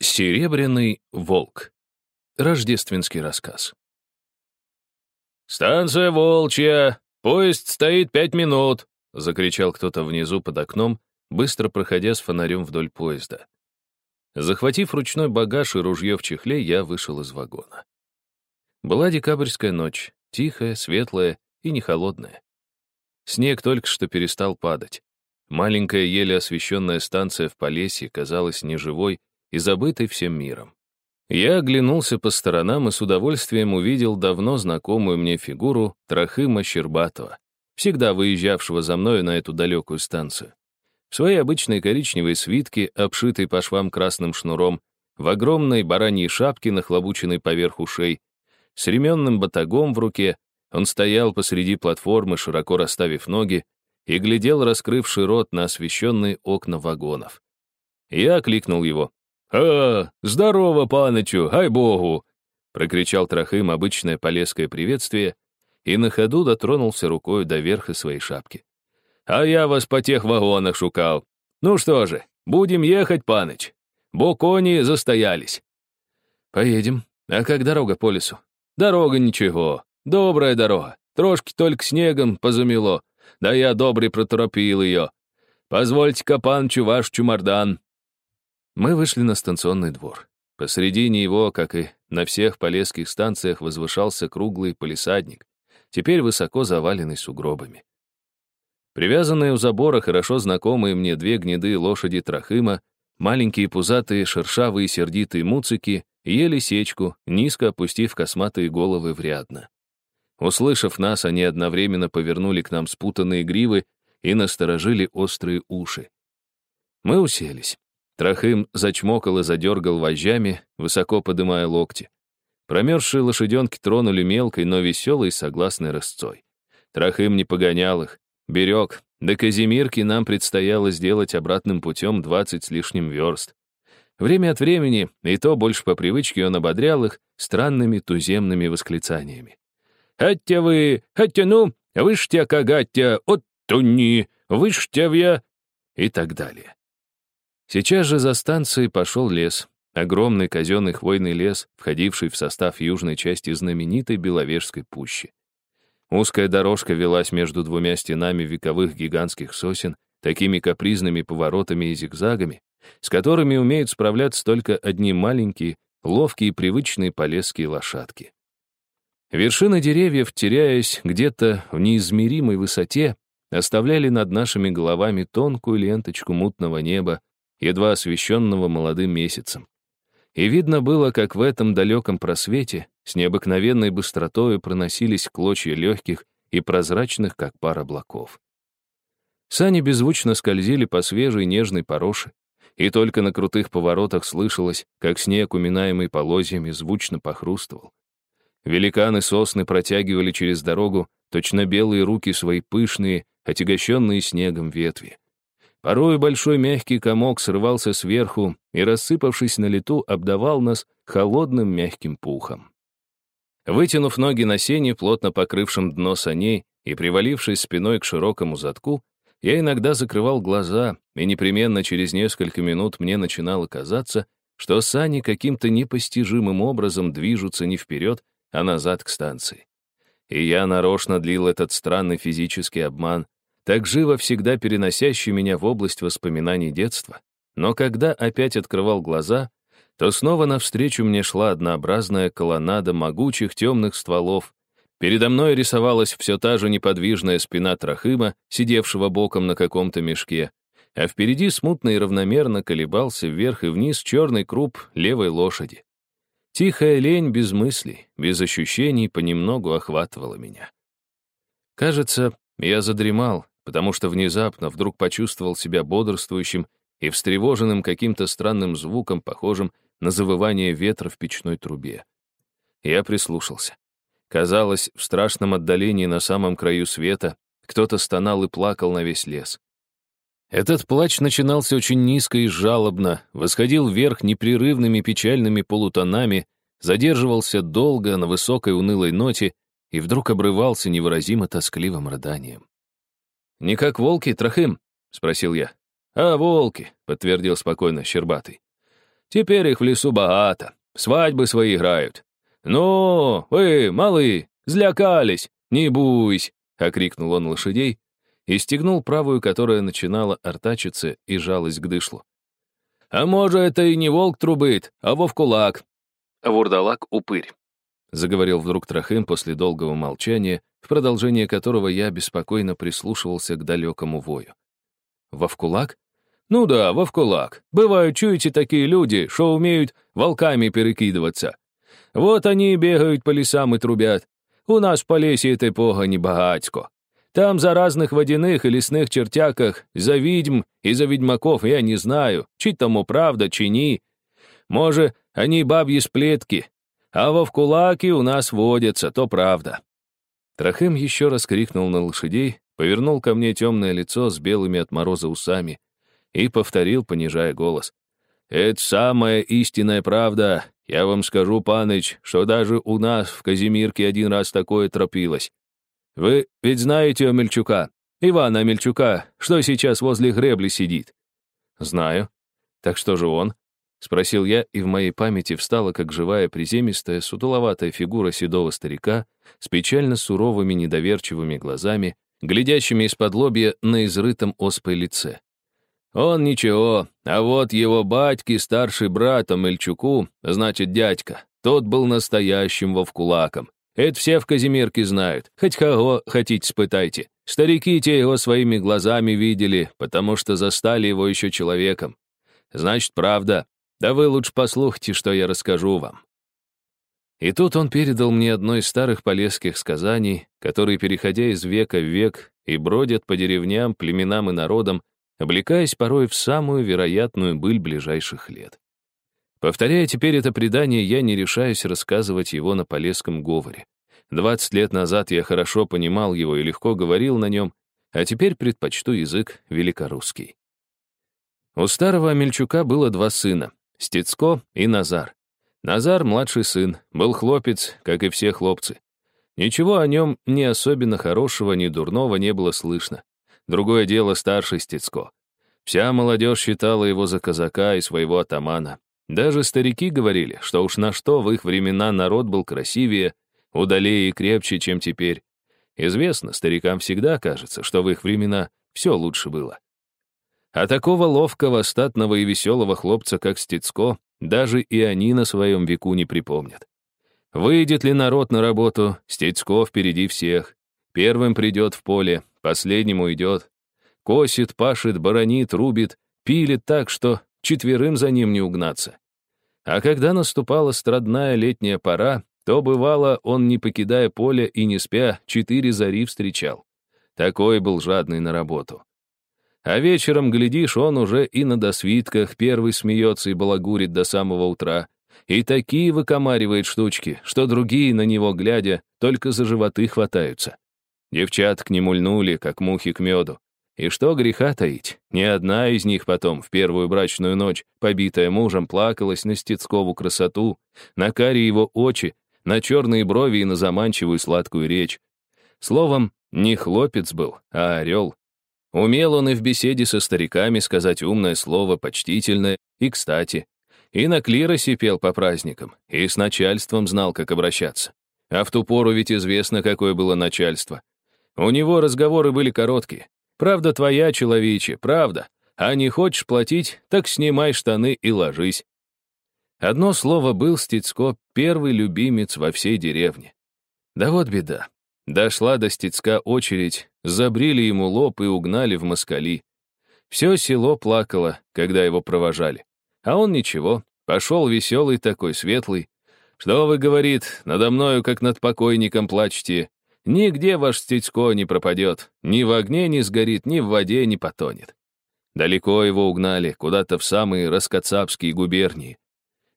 Серебряный волк. Рождественский рассказ. «Станция Волчья! Поезд стоит пять минут!» — закричал кто-то внизу под окном, быстро проходя с фонарем вдоль поезда. Захватив ручной багаж и ружье в чехле, я вышел из вагона. Была декабрьская ночь, тихая, светлая и не холодная. Снег только что перестал падать. Маленькая, еле освещенная станция в Полесье казалась неживой и забытой всем миром. Я оглянулся по сторонам и с удовольствием увидел давно знакомую мне фигуру Трохыма Щербатова, всегда выезжавшего за мною на эту далекую станцию. В своей обычной коричневой свитке, обшитой по швам красным шнуром, в огромной бараньей шапке, нахлобученной поверх ушей, с ременным батагом в руке, он стоял посреди платформы, широко расставив ноги, и глядел, раскрывший рот на освещенные окна вагонов. Я окликнул его. «А, здорово, панычу, ай богу!» прокричал Трохым обычное полесское приветствие и на ходу дотронулся рукой до верха своей шапки. «А я вас по тех вагонах шукал. Ну что же, будем ехать, паныч. Бо кони застоялись». «Поедем. А как дорога по лесу?» «Дорога ничего. Добрая дорога. Трошки только снегом позамело. Да я добре проторопил ее. Позвольте-ка, панчу, ваш чумардан. Мы вышли на станционный двор. Посредине его, как и на всех полесских станциях, возвышался круглый полисадник, теперь высоко заваленный сугробами. Привязанные у забора хорошо знакомые мне две гнеды лошади Трохыма, маленькие пузатые, шершавые сердитые муцики ели сечку, низко опустив косматые головы в рядно. Услышав нас, они одновременно повернули к нам спутанные гривы и насторожили острые уши. Мы уселись. Трохым зачмокал и задергал вожжами, высоко подымая локти. Промерзшие лошаденки тронули мелкой, но веселой согласной рысцой. Трохым не погонял их, берег. До Казимирки нам предстояло сделать обратным путем двадцать с лишним верст. Время от времени, и то больше по привычке, он ободрял их странными туземными восклицаниями. «Хаття вы, хаття ну, выштя кагаття, от туни, выштя вя...» и так далее. Сейчас же за станцией пошел лес. Огромный казенный хвойный лес, входивший в состав южной части знаменитой Беловежской пущи. Узкая дорожка велась между двумя стенами вековых гигантских сосен, такими капризными поворотами и зигзагами, с которыми умеют справляться только одни маленькие, ловкие и привычные полесские лошадки. Вершины деревьев, теряясь где-то в неизмеримой высоте, оставляли над нашими головами тонкую ленточку мутного неба, едва освещенного молодым месяцем. И видно было, как в этом далеком просвете с необыкновенной быстротою проносились клочья легких и прозрачных, как пар облаков. Сани беззвучно скользили по свежей нежной пороше, и только на крутых поворотах слышалось, как снег, уминаемый полозьями, звучно похрустывал. Великаны сосны протягивали через дорогу точно белые руки свои пышные, отягощенные снегом ветви. Порой большой мягкий комок срывался сверху и, рассыпавшись на лету, обдавал нас холодным мягким пухом. Вытянув ноги на сене, плотно покрывшем дно саней и привалившись спиной к широкому задку, я иногда закрывал глаза, и непременно через несколько минут мне начинало казаться, что сани каким-то непостижимым образом движутся не вперед, а назад к станции. И я нарочно длил этот странный физический обман, так живо всегда переносящий меня в область воспоминаний детства. Но когда опять открывал глаза, то снова навстречу мне шла однообразная колоннада могучих темных стволов. Передо мной рисовалась все та же неподвижная спина Трохыма, сидевшего боком на каком-то мешке, а впереди смутно и равномерно колебался вверх и вниз черный круп левой лошади. Тихая лень без мыслей, без ощущений понемногу охватывала меня. Кажется, я задремал, потому что внезапно вдруг почувствовал себя бодрствующим и встревоженным каким-то странным звуком, похожим на завывание ветра в печной трубе. Я прислушался. Казалось, в страшном отдалении на самом краю света кто-то стонал и плакал на весь лес. Этот плач начинался очень низко и жалобно, восходил вверх непрерывными печальными полутонами, задерживался долго на высокой унылой ноте и вдруг обрывался невыразимо тоскливым рыданием. «Не как волки, Трохым?» — спросил я. «А, волки», — подтвердил спокойно Щербатый. Теперь их в лесу богато, свадьбы свои играют. Ну, вы, малые, злякались, не буйсь, окрикнул он лошадей и стегнул правую, которая начинала артачиться и жалась к дышлу. А может, это и не волк трубит, а вовкулак. Вурдалак — упырь. Заговорил вдруг Трохим после долгого молчания, в продолжение которого я беспокойно прислушивался к далекому вою. Вовкулак? Ну да, вовкулак. Бывают, чуете, такие люди, что умеют волками перекидываться. Вот они и бегают по лесам и трубят. У нас в Полесье этой погони богатько. Там за разных водяных и лесных чертяках, за ведьм и за ведьмаков я не знаю, чи тому правда, чи ні. Може, они бабьи сплетки, а вовкулаки у нас водятся, то правда. Трохим еще раз крикнул на лошадей, повернул ко мне темное лицо с белыми от мороза усами и повторил, понижая голос. «Это самая истинная правда. Я вам скажу, паныч, что даже у нас в Казимирке один раз такое тропилось. Вы ведь знаете Омельчука, Ивана Омельчука, что сейчас возле гребли сидит?» «Знаю. Так что же он?» — спросил я, и в моей памяти встала как живая приземистая, сутуловатая фигура седого старика с печально суровыми недоверчивыми глазами, глядящими из-под лобья на изрытом оспой лице. «Он ничего, а вот его батьки, старший брат Омельчуку, значит, дядька, тот был настоящим вовкулаком. Это все в Казимирке знают, хоть кого хотите спытайте. Старики те его своими глазами видели, потому что застали его еще человеком. Значит, правда, да вы лучше послухайте, что я расскажу вам». И тут он передал мне одно из старых полесских сказаний, которые, переходя из века в век, и бродят по деревням, племенам и народам, облекаясь порой в самую вероятную быль ближайших лет. Повторяя теперь это предание, я не решаюсь рассказывать его на полесском говоре. Двадцать лет назад я хорошо понимал его и легко говорил на нем, а теперь предпочту язык великорусский. У старого Амельчука было два сына Стецко и Назар. Назар, младший сын, был хлопец, как и все хлопцы. Ничего о нем ни особенно хорошего, ни дурного не было слышно. Другое дело старший Стецко. Вся молодежь считала его за казака и своего атамана. Даже старики говорили, что уж на что в их времена народ был красивее, удалее и крепче, чем теперь. Известно, старикам всегда кажется, что в их времена все лучше было. А такого ловкого, статного и веселого хлопца, как Стецко, даже и они на своем веку не припомнят. Выйдет ли народ на работу, Стецко впереди всех. Первым придет в поле, последним уйдет. Косит, пашет, баронит, рубит, пилит так, что четверым за ним не угнаться. А когда наступала страдная летняя пора, то бывало, он, не покидая поля и не спя, четыре зари встречал. Такой был жадный на работу. А вечером, глядишь, он уже и на досвитках первый смеется и балагурит до самого утра. И такие выкомаривает штучки, что другие, на него глядя, только за животы хватаются. Девчат к нему льнули, как мухи к меду. И что греха таить, ни одна из них потом, в первую брачную ночь, побитая мужем, плакалась на Стецкову красоту, на карие его очи, на черные брови и на заманчивую сладкую речь. Словом, не хлопец был, а орел, Умел он и в беседе со стариками сказать умное слово, почтительное и кстати. И на клиросе пел по праздникам, и с начальством знал, как обращаться. А в ту пору ведь известно, какое было начальство. У него разговоры были короткие. «Правда твоя, человече, правда. А не хочешь платить, так снимай штаны и ложись». Одно слово был Стецко первый любимец во всей деревне. Да вот беда. Дошла до Стецка очередь, забрили ему лоб и угнали в москали. Все село плакало, когда его провожали. А он ничего, пошел веселый такой, светлый. «Что вы, — говорит, — надо мною, как над покойником, плачете? Нигде ваш Стецко не пропадет, ни в огне не сгорит, ни в воде не потонет». Далеко его угнали, куда-то в самые Раскацапские губернии.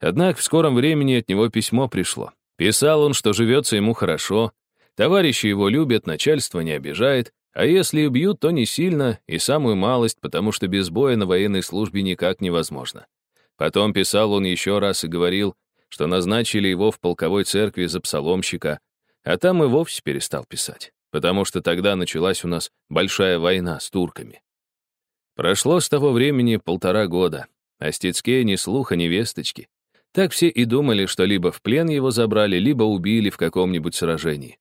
Однако в скором времени от него письмо пришло. Писал он, что живется ему хорошо, Товарищи его любят, начальство не обижает, а если и бьют, то не сильно и самую малость, потому что без боя на военной службе никак невозможно. Потом писал он еще раз и говорил, что назначили его в полковой церкви за псаломщика, а там и вовсе перестал писать, потому что тогда началась у нас большая война с турками. Прошло с того времени полтора года. о Стецке ни слуха, ни весточки. Так все и думали, что либо в плен его забрали, либо убили в каком-нибудь сражении.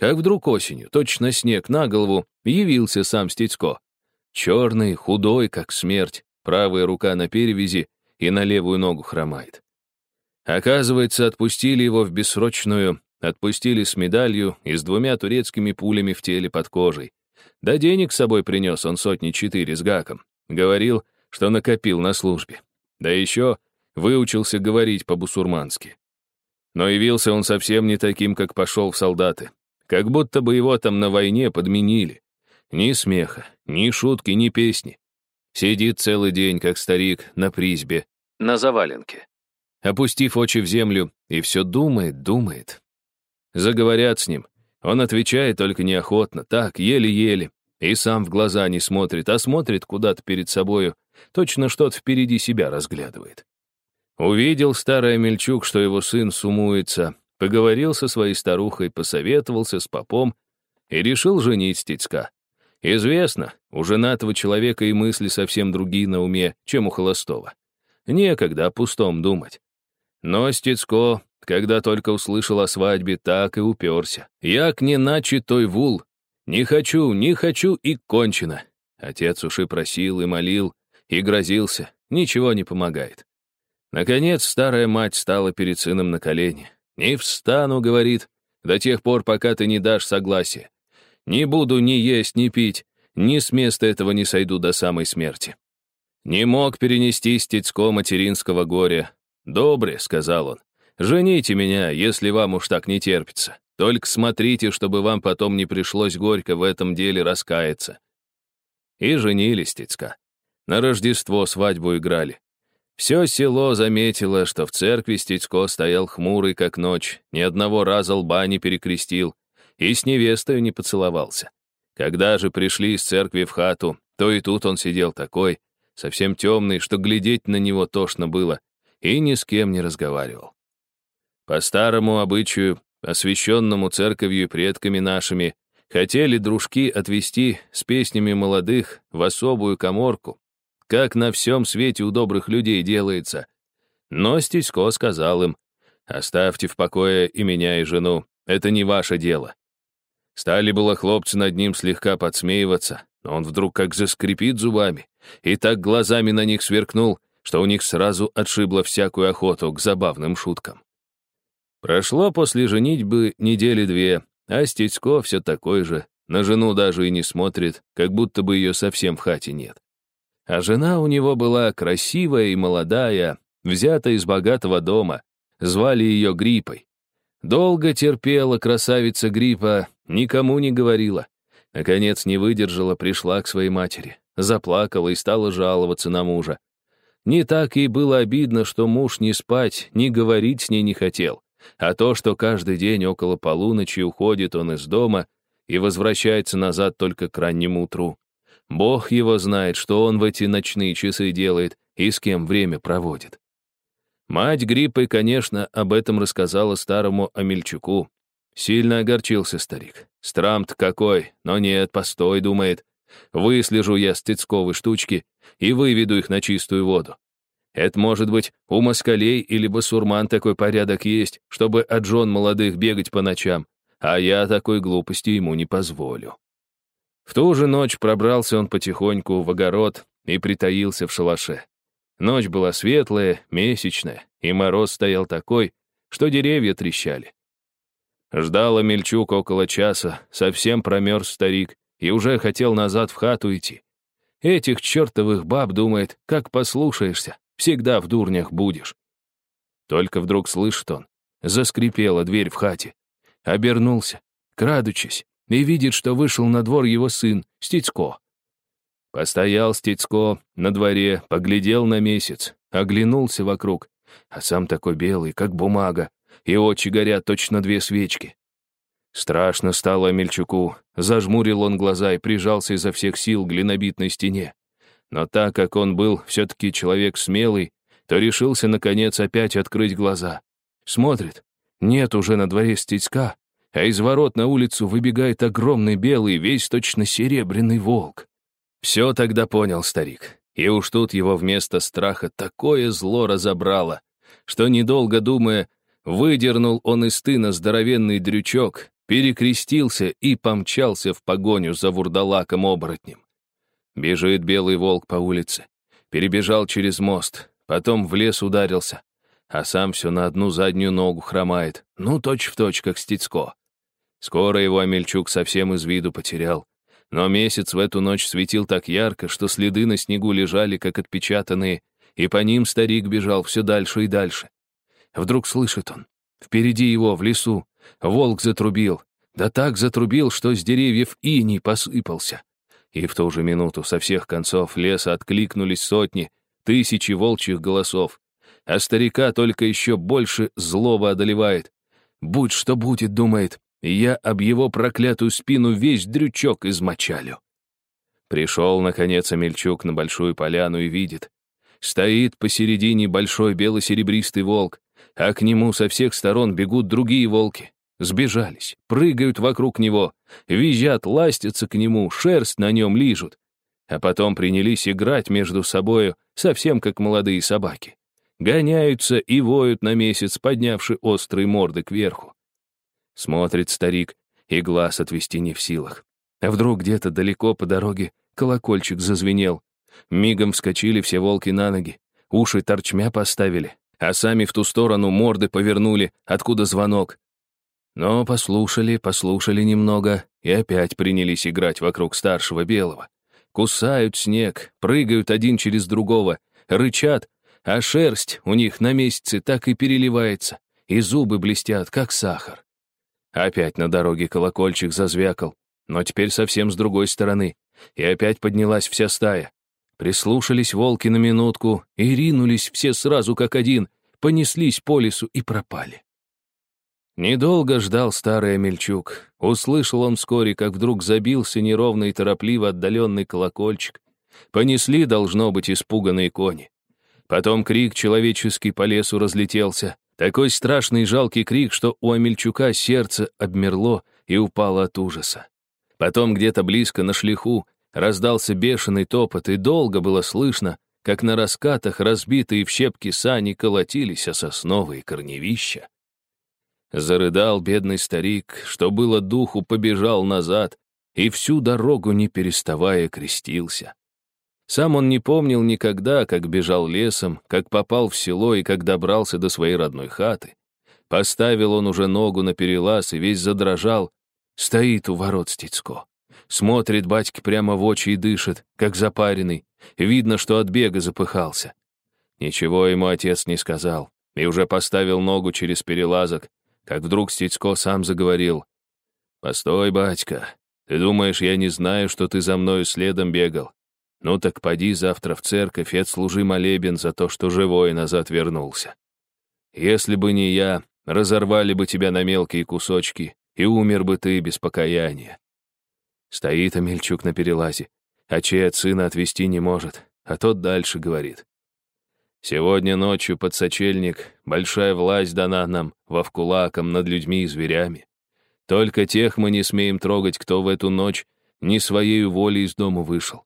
Как вдруг осенью, точно снег на голову, явился сам Стецко. Черный, худой, как смерть, правая рука на перевязи и на левую ногу хромает. Оказывается, отпустили его в бессрочную, отпустили с медалью и с двумя турецкими пулями в теле под кожей. Да денег с собой принес он сотни четыре с гаком. Говорил, что накопил на службе. Да еще выучился говорить по-бусурмански. Но явился он совсем не таким, как пошел в солдаты. Как будто бы его там на войне подменили. Ни смеха, ни шутки, ни песни. Сидит целый день, как старик, на призбе, на заваленке. Опустив очи в землю, и все думает, думает. Заговорят с ним. Он отвечает только неохотно, так, еле-еле. И сам в глаза не смотрит, а смотрит куда-то перед собою, точно что-то впереди себя разглядывает. Увидел старый Мельчук, что его сын сумуется, поговорил со своей старухой, посоветовался с попом и решил женить Стецка. Известно, у женатого человека и мысли совсем другие на уме, чем у холостого. Некогда о пустом думать. Но Стецко, когда только услышал о свадьбе, так и уперся. Як не начи той вул. Не хочу, не хочу и кончено. Отец уши просил и молил, и грозился. Ничего не помогает. Наконец старая мать стала перед сыном на колени. «Не встану», — говорит, — «до тех пор, пока ты не дашь согласия. Не буду ни есть, ни пить, ни с места этого не сойду до самой смерти». Не мог перенести стецко материнского горя. «Добре», — сказал он, — «жените меня, если вам уж так не терпится. Только смотрите, чтобы вам потом не пришлось горько в этом деле раскаяться». И женили стецка. На Рождество свадьбу играли. Все село заметило, что в церкви Стецко стоял хмурый, как ночь, ни одного раза лба не перекрестил и с невестой не поцеловался. Когда же пришли из церкви в хату, то и тут он сидел такой, совсем темный, что глядеть на него тошно было, и ни с кем не разговаривал. По старому обычаю, освященному церковью и предками нашими, хотели дружки отвести с песнями молодых в особую коморку, как на всем свете у добрых людей делается. Но Стесько сказал им, «Оставьте в покое и меня, и жену, это не ваше дело». Стали было хлопцы над ним слегка подсмеиваться, но он вдруг как заскрипит зубами и так глазами на них сверкнул, что у них сразу отшибло всякую охоту к забавным шуткам. Прошло после женитьбы недели две, а Стецко все такой же, на жену даже и не смотрит, как будто бы ее совсем в хате нет. А жена у него была красивая и молодая, взята из богатого дома. Звали ее Гриппой. Долго терпела красавица Гриппа, никому не говорила. Наконец не выдержала, пришла к своей матери. Заплакала и стала жаловаться на мужа. Не так ей было обидно, что муж не спать, ни говорить с ней не хотел, а то, что каждый день около полуночи уходит он из дома и возвращается назад только к раннему утру. Бог его знает, что он в эти ночные часы делает и с кем время проводит. Мать Гриппы, конечно, об этом рассказала старому Амельчуку. Сильно огорчился старик. Страмт какой, но нет, постой, думает. Выслежу я стецковые штучки и выведу их на чистую воду. Это, может быть, у москалей или басурман такой порядок есть, чтобы от жен молодых бегать по ночам, а я такой глупости ему не позволю. В ту же ночь пробрался он потихоньку в огород и притаился в шалаше. Ночь была светлая, месячная, и мороз стоял такой, что деревья трещали. Ждал Мельчук около часа, совсем промерз старик и уже хотел назад в хату идти. Этих чертовых баб, думает, как послушаешься, всегда в дурнях будешь. Только вдруг слышит он, заскрипела дверь в хате. Обернулся, крадучись, и видит, что вышел на двор его сын, Стецко. Постоял Стецко на дворе, поглядел на месяц, оглянулся вокруг, а сам такой белый, как бумага, и очи горят точно две свечки. Страшно стало Мельчуку, зажмурил он глаза и прижался изо всех сил к глинобитной стене. Но так как он был все-таки человек смелый, то решился, наконец, опять открыть глаза. Смотрит, нет уже на дворе Стецка, а из ворот на улицу выбегает огромный белый, весь точно серебряный волк. Все тогда понял старик. И уж тут его вместо страха такое зло разобрало, что, недолго думая, выдернул он из тына здоровенный дрючок, перекрестился и помчался в погоню за вурдалаком-оборотнем. Бежит белый волк по улице, перебежал через мост, потом в лес ударился, а сам все на одну заднюю ногу хромает, ну, точь-в-точь, точь, как Стецко. Скоро его Амельчук совсем из виду потерял. Но месяц в эту ночь светил так ярко, что следы на снегу лежали, как отпечатанные, и по ним старик бежал все дальше и дальше. Вдруг слышит он. Впереди его, в лесу, волк затрубил. Да так затрубил, что с деревьев иней посыпался. И в ту же минуту со всех концов леса откликнулись сотни, тысячи волчьих голосов. А старика только еще больше злоба одолевает. «Будь что будет», — думает, — «я об его проклятую спину весь дрючок измочалю». Пришел, наконец, Амельчук на большую поляну и видит. Стоит посередине большой бело-серебристый волк, а к нему со всех сторон бегут другие волки. Сбежались, прыгают вокруг него, визжат, ластятся к нему, шерсть на нем лижут. А потом принялись играть между собою, совсем как молодые собаки. Гоняются и воют на месяц, поднявши острые морды кверху. Смотрит старик, и глаз отвести не в силах. А вдруг где-то далеко по дороге колокольчик зазвенел. Мигом вскочили все волки на ноги, уши торчмя поставили, а сами в ту сторону морды повернули, откуда звонок. Но послушали, послушали немного и опять принялись играть вокруг старшего белого. Кусают снег, прыгают один через другого, рычат, а шерсть у них на месяце так и переливается, и зубы блестят, как сахар. Опять на дороге колокольчик зазвякал, но теперь совсем с другой стороны, и опять поднялась вся стая. Прислушались волки на минутку и ринулись все сразу как один, понеслись по лесу и пропали. Недолго ждал старый Амельчук. Услышал он вскоре, как вдруг забился неровно и торопливо отдаленный колокольчик. Понесли, должно быть, испуганные кони. Потом крик человеческий по лесу разлетелся. Такой страшный и жалкий крик, что у Амельчука сердце обмерло и упало от ужаса. Потом где-то близко на шлиху Раздался бешеный топот, и долго было слышно, как на раскатах разбитые в щепки сани колотились о сосновые корневища. Зарыдал бедный старик, что было духу, побежал назад, и всю дорогу, не переставая, крестился. Сам он не помнил никогда, как бежал лесом, как попал в село и как добрался до своей родной хаты. Поставил он уже ногу на перелаз и весь задрожал. Стоит у ворот Стецко. Смотрит батьке прямо в очи и дышит, как запаренный. Видно, что от бега запыхался. Ничего ему отец не сказал, и уже поставил ногу через перелазок, как вдруг Стецко сам заговорил. «Постой, батька, ты думаешь, я не знаю, что ты за мною следом бегал? Ну так поди завтра в церковь и отслужи молебен за то, что живой назад вернулся. Если бы не я, разорвали бы тебя на мелкие кусочки, и умер бы ты без покаяния. Стоит Амельчук на перелазе, а чей от сына отвести не может, а тот дальше говорит. Сегодня ночью под сочельник большая власть дана нам, вовкулакам, над людьми и зверями. Только тех мы не смеем трогать, кто в эту ночь не своей волей из дому вышел.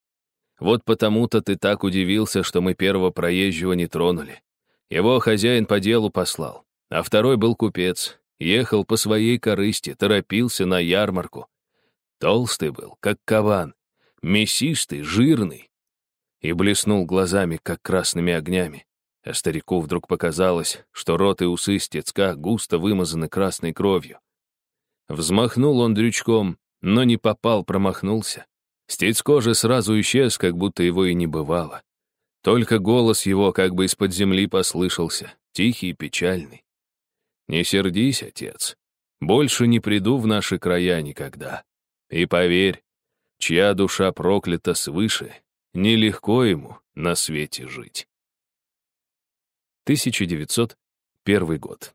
Вот потому-то ты так удивился, что мы первого проезжего не тронули. Его хозяин по делу послал, а второй был купец, ехал по своей корысти, торопился на ярмарку. Толстый был, как кабан, мясистый, жирный. И блеснул глазами, как красными огнями. А старику вдруг показалось, что рот и усы стецка густо вымазаны красной кровью. Взмахнул он дрючком, но не попал, промахнулся. Стецко же сразу исчез, как будто его и не бывало. Только голос его как бы из-под земли послышался, тихий и печальный. «Не сердись, отец, больше не приду в наши края никогда. И поверь, чья душа проклята свыше, нелегко ему на свете жить. 1901 год.